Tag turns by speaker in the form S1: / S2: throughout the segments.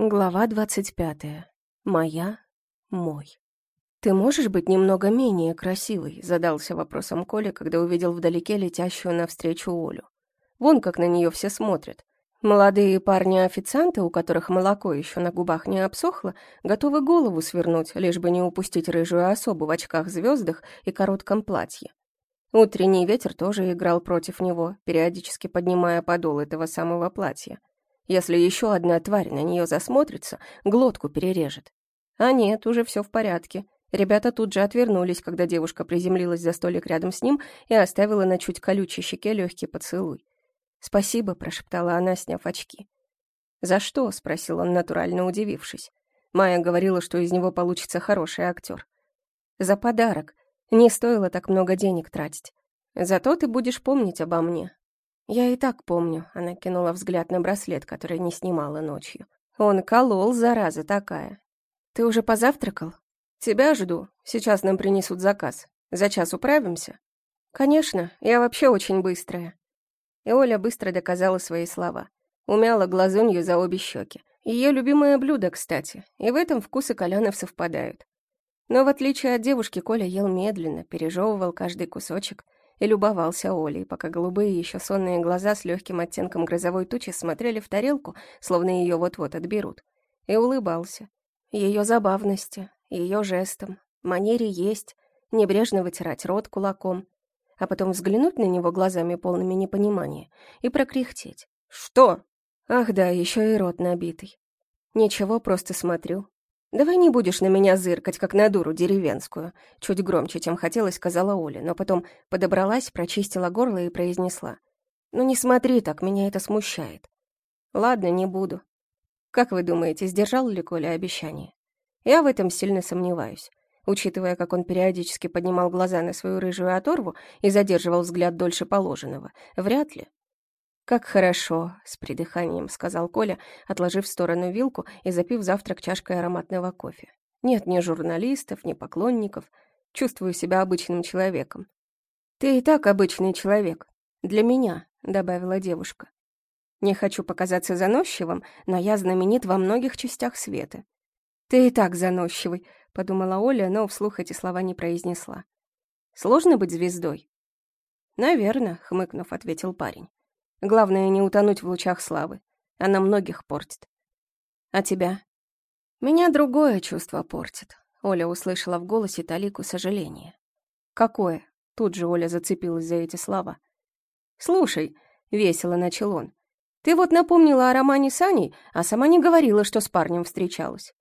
S1: Глава двадцать пятая. Моя, мой. «Ты можешь быть немного менее красивой?» — задался вопросом Коля, когда увидел вдалеке летящую навстречу Олю. Вон как на нее все смотрят. Молодые парни-официанты, у которых молоко еще на губах не обсохло, готовы голову свернуть, лишь бы не упустить рыжую особу в очках-звездах и коротком платье. Утренний ветер тоже играл против него, периодически поднимая подол этого самого платья. Если еще одна тварь на нее засмотрится, глотку перережет. А нет, уже все в порядке. Ребята тут же отвернулись, когда девушка приземлилась за столик рядом с ним и оставила на чуть колючей щеке легкий поцелуй. «Спасибо», — прошептала она, сняв очки. «За что?» — спросил он, натурально удивившись. Майя говорила, что из него получится хороший актер. «За подарок. Не стоило так много денег тратить. Зато ты будешь помнить обо мне. «Я и так помню», — она кинула взгляд на браслет, который не снимала ночью. «Он колол, зараза такая. Ты уже позавтракал?» «Тебя жду. Сейчас нам принесут заказ. За час управимся?» «Конечно, я вообще очень быстрая». И Оля быстро доказала свои слова. Умяла глазунью за обе щеки. Ее любимое блюдо, кстати, и в этом вкусы Колянов совпадают. Но в отличие от девушки, Коля ел медленно, пережевывал каждый кусочек — и любовался Олей, пока голубые еще сонные глаза с легким оттенком грозовой тучи смотрели в тарелку, словно ее вот-вот отберут, и улыбался. Ее забавности, ее жестом, манере есть, небрежно вытирать рот кулаком, а потом взглянуть на него глазами полными непонимания и прокряхтеть. «Что?» «Ах да, еще и рот набитый. Ничего, просто смотрю. «Давай не будешь на меня зыркать, как на дуру деревенскую», чуть громче, чем хотелось, сказала Оля, но потом подобралась, прочистила горло и произнесла. «Ну не смотри так, меня это смущает». «Ладно, не буду». «Как вы думаете, сдержал ли Коля обещание?» «Я в этом сильно сомневаюсь». Учитывая, как он периодически поднимал глаза на свою рыжую оторву и задерживал взгляд дольше положенного, вряд ли. «Как хорошо», — с придыханием сказал Коля, отложив в сторону вилку и запив завтрак чашкой ароматного кофе. «Нет ни журналистов, ни поклонников. Чувствую себя обычным человеком». «Ты и так обычный человек. Для меня», — добавила девушка. «Не хочу показаться заносчивым, но я знаменит во многих частях света». «Ты и так заносчивый», — подумала Оля, но вслух эти слова не произнесла. «Сложно быть звездой?» «Наверно», — хмыкнув, ответил парень. Главное, не утонуть в лучах славы. Она многих портит. А тебя? Меня другое чувство портит. Оля услышала в голосе талику сожаления. Какое? Тут же Оля зацепилась за эти слова. Слушай, весело начал он. Ты вот напомнила о романе с Аней, а сама не говорила, что с парнем встречалась.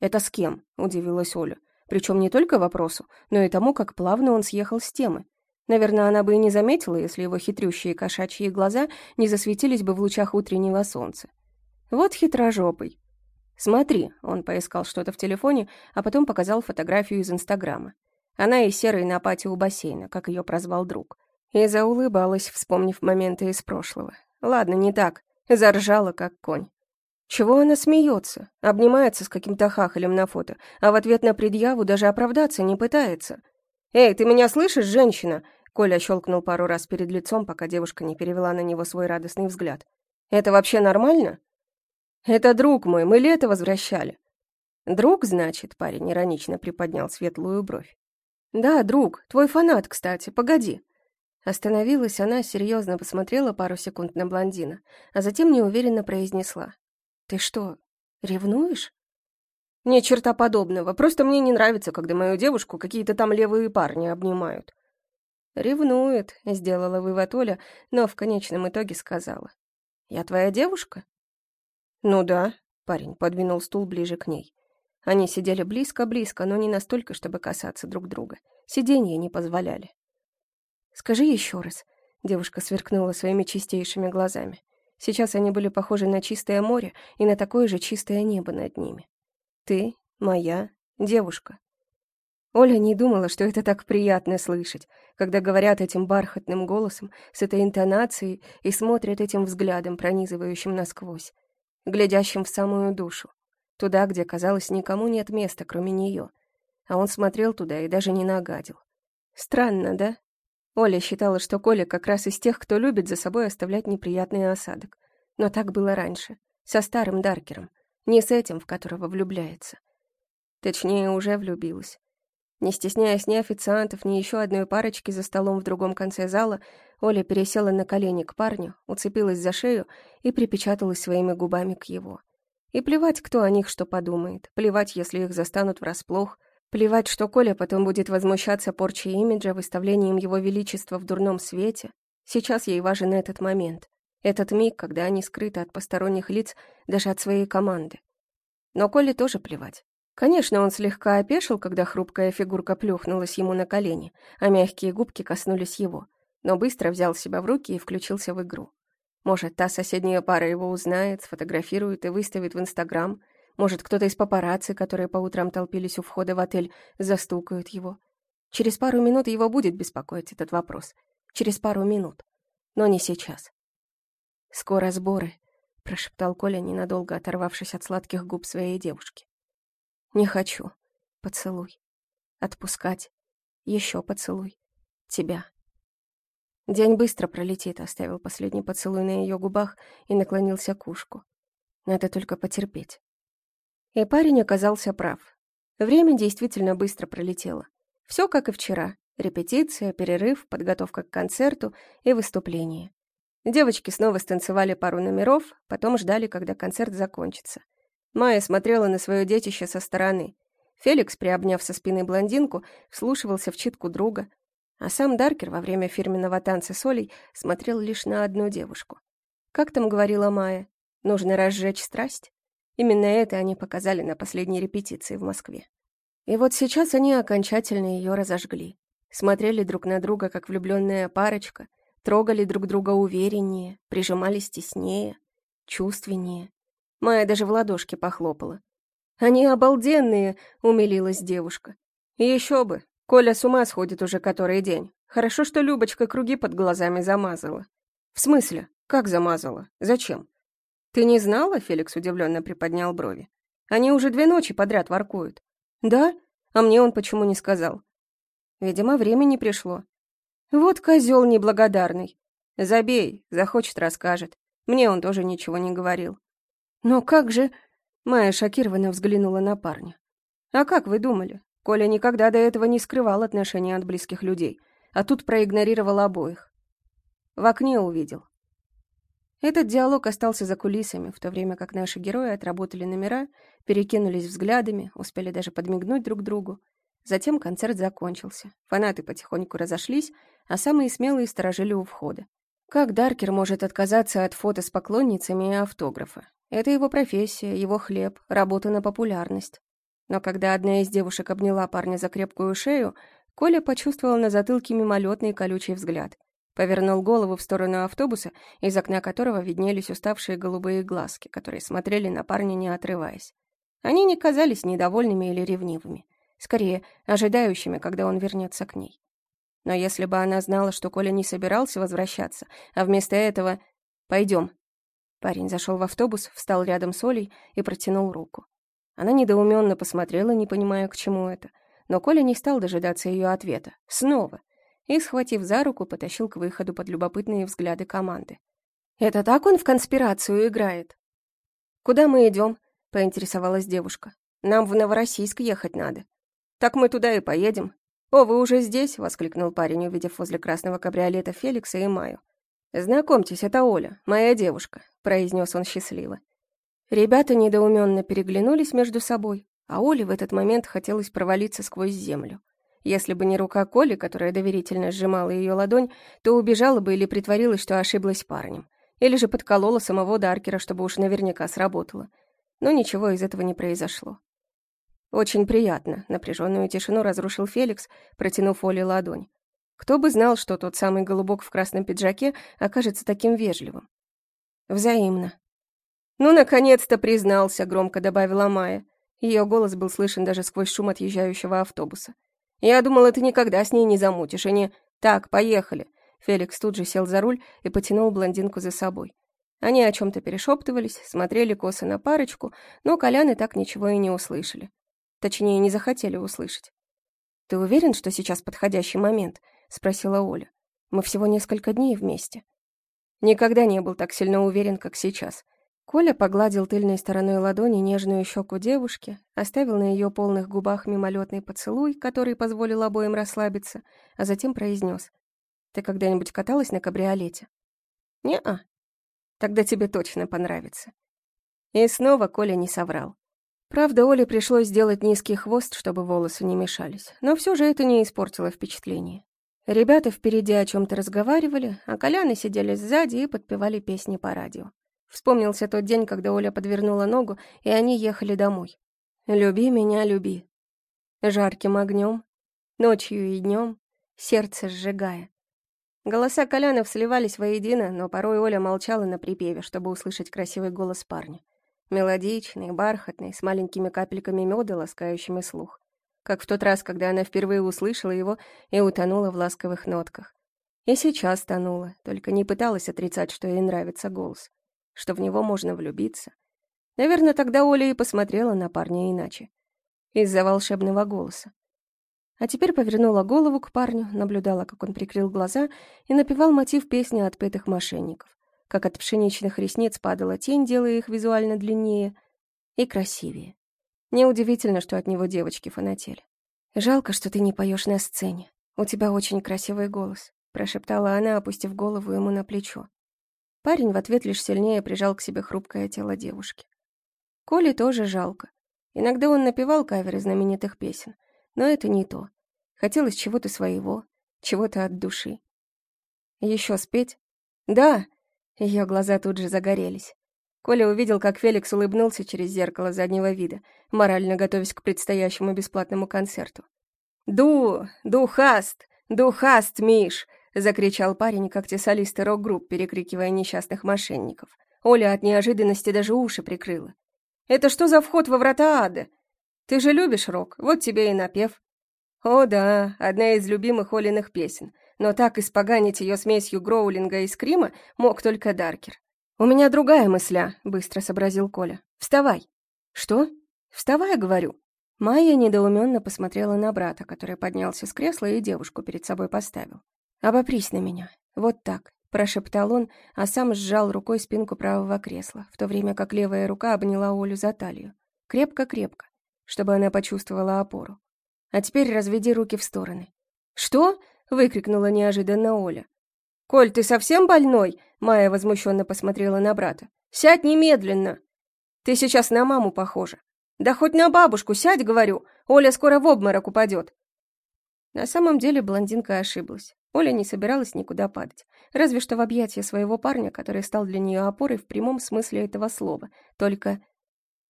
S1: Это с кем? удивилась Оля. Причем не только вопросу, но и тому, как плавно он съехал с темы. Наверное, она бы и не заметила, если его хитрющие кошачьи глаза не засветились бы в лучах утреннего солнца. Вот хитрожопый. «Смотри», — он поискал что-то в телефоне, а потом показал фотографию из Инстаграма. Она и серой на пати у бассейна, как ее прозвал друг. И заулыбалась, вспомнив моменты из прошлого. Ладно, не так. Заржала, как конь. Чего она смеется? Обнимается с каким-то хахалем на фото, а в ответ на предъяву даже оправдаться не пытается. «Эй, ты меня слышишь, женщина? Коля щелкнул пару раз перед лицом, пока девушка не перевела на него свой радостный взгляд. «Это вообще нормально?» «Это друг мой, мы лето возвращали». «Друг, значит?» — парень иронично приподнял светлую бровь. «Да, друг, твой фанат, кстати, погоди». Остановилась она, серьезно посмотрела пару секунд на блондина, а затем неуверенно произнесла. «Ты что, ревнуешь?» «Ни черта подобного, просто мне не нравится, когда мою девушку какие-то там левые парни обнимают». «Ревнует», — сделала вывод Оля, но в конечном итоге сказала. «Я твоя девушка?» «Ну да», — парень подвинул стул ближе к ней. Они сидели близко-близко, но не настолько, чтобы касаться друг друга. Сиденья не позволяли. «Скажи еще раз», — девушка сверкнула своими чистейшими глазами. Сейчас они были похожи на чистое море и на такое же чистое небо над ними. «Ты моя девушка». Оля не думала, что это так приятно слышать, когда говорят этим бархатным голосом, с этой интонацией и смотрят этим взглядом, пронизывающим насквозь, глядящим в самую душу, туда, где, казалось, никому нет места, кроме нее. А он смотрел туда и даже не нагадил. Странно, да? Оля считала, что Коля как раз из тех, кто любит за собой оставлять неприятный осадок. Но так было раньше, со старым Даркером. Не с этим, в которого влюбляется. Точнее, уже влюбилась. Не стесняясь ни официантов, ни еще одной парочки за столом в другом конце зала, Оля пересела на колени к парню, уцепилась за шею и припечаталась своими губами к его. И плевать, кто о них что подумает, плевать, если их застанут врасплох, плевать, что Коля потом будет возмущаться порчей имиджа, выставлением его величества в дурном свете. Сейчас ей важен этот момент, этот миг, когда они скрыты от посторонних лиц, даже от своей команды. Но Коле тоже плевать. Конечно, он слегка опешил, когда хрупкая фигурка плюхнулась ему на колени, а мягкие губки коснулись его, но быстро взял себя в руки и включился в игру. Может, та соседняя пара его узнает, сфотографирует и выставит в Инстаграм. Может, кто-то из папарацци, которые по утрам толпились у входа в отель, застукают его. Через пару минут его будет беспокоить этот вопрос. Через пару минут. Но не сейчас. «Скоро сборы», — прошептал Коля, ненадолго оторвавшись от сладких губ своей девушки. Не хочу. Поцелуй. Отпускать. Еще поцелуй. Тебя. День быстро пролетит, оставил последний поцелуй на ее губах и наклонился к ушку. Надо только потерпеть. И парень оказался прав. Время действительно быстро пролетело. Все как и вчера. Репетиция, перерыв, подготовка к концерту и выступление. Девочки снова станцевали пару номеров, потом ждали, когда концерт закончится. Майя смотрела на свое детище со стороны. Феликс, приобняв со спины блондинку, вслушивался в читку друга, а сам Даркер во время фирменного танца с Олей смотрел лишь на одну девушку. Как там говорила Майя, нужно разжечь страсть? Именно это они показали на последней репетиции в Москве. И вот сейчас они окончательно ее разожгли. Смотрели друг на друга, как влюбленная парочка, трогали друг друга увереннее, прижимались теснее, чувственнее. Майя даже в ладошки похлопала. «Они обалденные!» — умилилась девушка. «Еще бы! Коля с ума сходит уже который день. Хорошо, что Любочка круги под глазами замазала». «В смысле? Как замазала? Зачем?» «Ты не знала?» — Феликс удивленно приподнял брови. «Они уже две ночи подряд воркуют». «Да? А мне он почему не сказал?» «Видимо, времени пришло». «Вот козел неблагодарный. Забей, захочет, расскажет. Мне он тоже ничего не говорил». «Но как же...» Майя шокированно взглянула на парня. «А как вы думали? Коля никогда до этого не скрывал отношения от близких людей, а тут проигнорировал обоих. В окне увидел. Этот диалог остался за кулисами, в то время как наши герои отработали номера, перекинулись взглядами, успели даже подмигнуть друг другу. Затем концерт закончился. Фанаты потихоньку разошлись, а самые смелые сторожили у входа. Как Даркер может отказаться от фото с поклонницами и автографа? Это его профессия, его хлеб, работа на популярность. Но когда одна из девушек обняла парня за крепкую шею, Коля почувствовал на затылке мимолетный колючий взгляд. Повернул голову в сторону автобуса, из окна которого виднелись уставшие голубые глазки, которые смотрели на парня, не отрываясь. Они не казались недовольными или ревнивыми. Скорее, ожидающими, когда он вернется к ней. Но если бы она знала, что Коля не собирался возвращаться, а вместо этого «пойдем», Парень зашел в автобус, встал рядом с Олей и протянул руку. Она недоуменно посмотрела, не понимая, к чему это, но Коля не стал дожидаться ее ответа. Снова. И, схватив за руку, потащил к выходу под любопытные взгляды команды. «Это так он в конспирацию играет?» «Куда мы идем?» — поинтересовалась девушка. «Нам в Новороссийск ехать надо». «Так мы туда и поедем». «О, вы уже здесь?» — воскликнул парень, увидев возле красного кабриолета Феликса и Маю. «Знакомьтесь, это Оля, моя девушка», — произнес он счастливо. Ребята недоуменно переглянулись между собой, а Оле в этот момент хотелось провалиться сквозь землю. Если бы не рука Коли, которая доверительно сжимала ее ладонь, то убежала бы или притворилась, что ошиблась парнем. Или же подколола самого Даркера, чтобы уж наверняка сработало. Но ничего из этого не произошло. «Очень приятно», — напряженную тишину разрушил Феликс, протянув Оле ладонь. Кто бы знал, что тот самый голубок в красном пиджаке окажется таким вежливым. Взаимно. «Ну, наконец-то признался», — громко добавила Майя. Ее голос был слышен даже сквозь шум отъезжающего автобуса. «Я думала, ты никогда с ней не замутишь, и не... Так, поехали». Феликс тут же сел за руль и потянул блондинку за собой. Они о чем-то перешептывались, смотрели косо на парочку, но Коляны так ничего и не услышали. Точнее, не захотели услышать. «Ты уверен, что сейчас подходящий момент?» — спросила Оля. «Мы всего несколько дней вместе». Никогда не был так сильно уверен, как сейчас. Коля погладил тыльной стороной ладони нежную щеку девушки, оставил на ее полных губах мимолетный поцелуй, который позволил обоим расслабиться, а затем произнес. «Ты когда-нибудь каталась на кабриолете?» «Не-а. Тогда тебе точно понравится». И снова Коля не соврал. Правда, Оле пришлось сделать низкий хвост, чтобы волосы не мешались, но все же это не испортило впечатление. Ребята впереди о чем то разговаривали, а Коляны сидели сзади и подпевали песни по радио. Вспомнился тот день, когда Оля подвернула ногу, и они ехали домой. «Люби меня, люби». Жарким огнем, ночью и днем, сердце сжигая. Голоса Колянов сливались воедино, но порой Оля молчала на припеве, чтобы услышать красивый голос парня. Мелодичный, бархатный, с маленькими капельками меда, ласкающими слух. Как в тот раз, когда она впервые услышала его и утонула в ласковых нотках. И сейчас тонула, только не пыталась отрицать, что ей нравится голос что в него можно влюбиться. Наверное, тогда Оля и посмотрела на парня иначе. Из-за волшебного голоса. А теперь повернула голову к парню, наблюдала, как он прикрыл глаза и напевал мотив песни отпетых мошенников. Как от пшеничных ресниц падала тень, делая их визуально длиннее и красивее. Неудивительно, что от него девочки фанатели. «Жалко, что ты не поешь на сцене. У тебя очень красивый голос», — прошептала она, опустив голову ему на плечо. Парень в ответ лишь сильнее прижал к себе хрупкое тело девушки. Коле тоже жалко. Иногда он напевал каверы знаменитых песен, но это не то. Хотелось чего-то своего, чего-то от души. Еще спеть? Да! Ее глаза тут же загорелись. Коля увидел, как Феликс улыбнулся через зеркало заднего вида, морально готовясь к предстоящему бесплатному концерту. «Ду! Духаст! Духаст, Миш! закричал парень, как те солисты рок-групп, перекрикивая несчастных мошенников. Оля от неожиданности даже уши прикрыла. «Это что за вход во врата ада? Ты же любишь рок, вот тебе и напев». О да, одна из любимых Олиных песен, но так испоганить ее смесью гроулинга и скрима мог только Даркер. «У меня другая мысля», — быстро сообразил Коля. «Вставай». «Что? Вставай, говорю». Майя недоуменно посмотрела на брата, который поднялся с кресла и девушку перед собой поставил. «Обопрись на меня. Вот так», — прошептал он, а сам сжал рукой спинку правого кресла, в то время как левая рука обняла Олю за талию. Крепко-крепко, чтобы она почувствовала опору. «А теперь разведи руки в стороны». «Что?» — выкрикнула неожиданно Оля. «Коль, ты совсем больной?» — Майя возмущенно посмотрела на брата. «Сядь немедленно!» «Ты сейчас на маму похожа». «Да хоть на бабушку сядь, говорю! Оля скоро в обморок упадет!» На самом деле блондинка ошиблась. Оля не собиралась никуда падать, разве что в объятия своего парня, который стал для нее опорой в прямом смысле этого слова. Только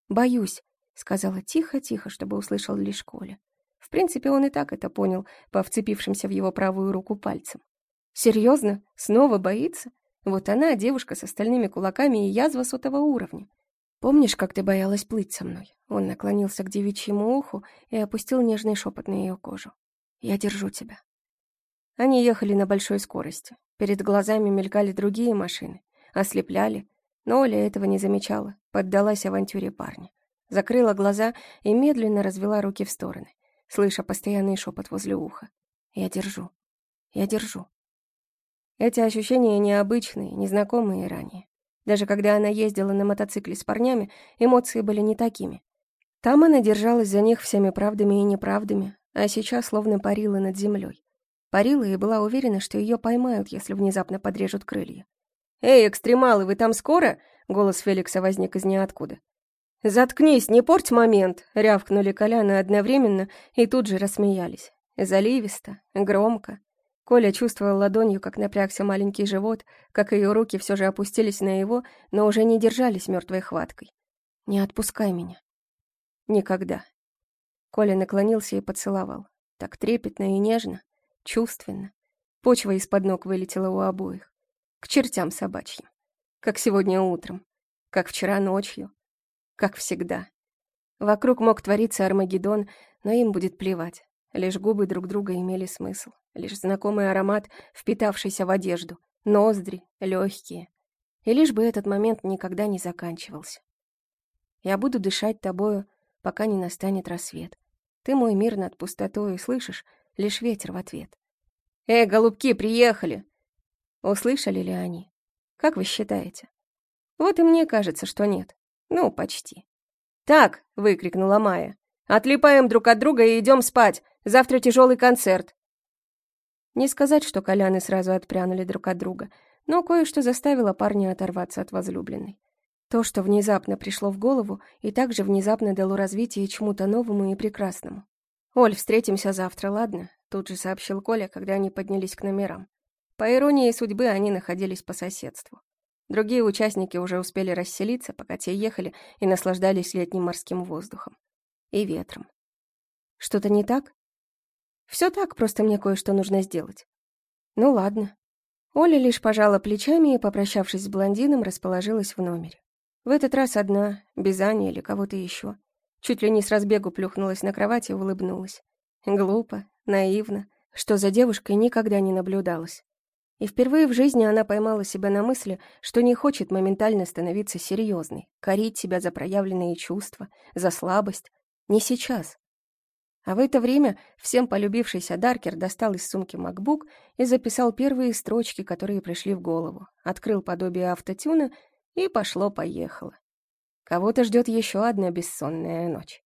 S1: «боюсь», — сказала тихо-тихо, чтобы услышал лишь Коля. В принципе, он и так это понял, по вцепившимся в его правую руку пальцем. «Серьезно? Снова боится? Вот она, девушка с остальными кулаками и язва сотого уровня. Помнишь, как ты боялась плыть со мной?» Он наклонился к девичьему уху и опустил нежный шепот на ее кожу. «Я держу тебя. Они ехали на большой скорости. Перед глазами мелькали другие машины. Ослепляли. Но Оля этого не замечала. Поддалась авантюре парня. Закрыла глаза и медленно развела руки в стороны, слыша постоянный шепот возле уха. «Я держу. Я держу». Эти ощущения необычные, незнакомые ранее. Даже когда она ездила на мотоцикле с парнями, эмоции были не такими. Там она держалась за них всеми правдами и неправдами, а сейчас словно парила над землей. Парила и была уверена, что ее поймают, если внезапно подрежут крылья. «Эй, экстремалы, вы там скоро?» — голос Феликса возник из ниоткуда. «Заткнись, не порть момент!» — рявкнули Коляна одновременно и тут же рассмеялись. Заливисто, громко. Коля чувствовал ладонью, как напрягся маленький живот, как ее руки все же опустились на его, но уже не держались мертвой хваткой. «Не отпускай меня». «Никогда». Коля наклонился и поцеловал. Так трепетно и нежно, чувственно. Почва из-под ног вылетела у обоих. К чертям собачьим. Как сегодня утром. Как вчера ночью. Как всегда. Вокруг мог твориться Армагеддон, но им будет плевать. Лишь губы друг друга имели смысл. Лишь знакомый аромат, впитавшийся в одежду. Ноздри, легкие. И лишь бы этот момент никогда не заканчивался. Я буду дышать тобою, пока не настанет рассвет. Ты мой мир над пустотой, слышишь? Лишь ветер в ответ. «Эй, голубки, приехали!» Услышали ли они? Как вы считаете? Вот и мне кажется, что нет. Ну, почти. «Так!» — выкрикнула Майя. «Отлипаем друг от друга и идем спать. Завтра тяжелый концерт». Не сказать, что Коляны сразу отпрянули друг от друга, но кое-что заставило парня оторваться от возлюбленной. То, что внезапно пришло в голову, и также внезапно дало развитие чему-то новому и прекрасному. «Оль, встретимся завтра, ладно?» Тут же сообщил Коля, когда они поднялись к номерам. По иронии судьбы, они находились по соседству. Другие участники уже успели расселиться, пока те ехали и наслаждались летним морским воздухом. И ветром. Что-то не так? Все так, просто мне кое-что нужно сделать. Ну ладно. Оля лишь пожала плечами и, попрощавшись с блондином, расположилась в номере. В этот раз одна, без Ани или кого-то еще. Чуть ли не с разбегу плюхнулась на кровать и улыбнулась. Глупо, наивно, что за девушкой никогда не наблюдалось. И впервые в жизни она поймала себя на мысли, что не хочет моментально становиться серьезной, корить себя за проявленные чувства, за слабость. Не сейчас. А в это время всем полюбившийся Даркер достал из сумки MacBook и записал первые строчки, которые пришли в голову, открыл подобие автотюна и пошло-поехало. Кого-то ждет еще одна бессонная ночь.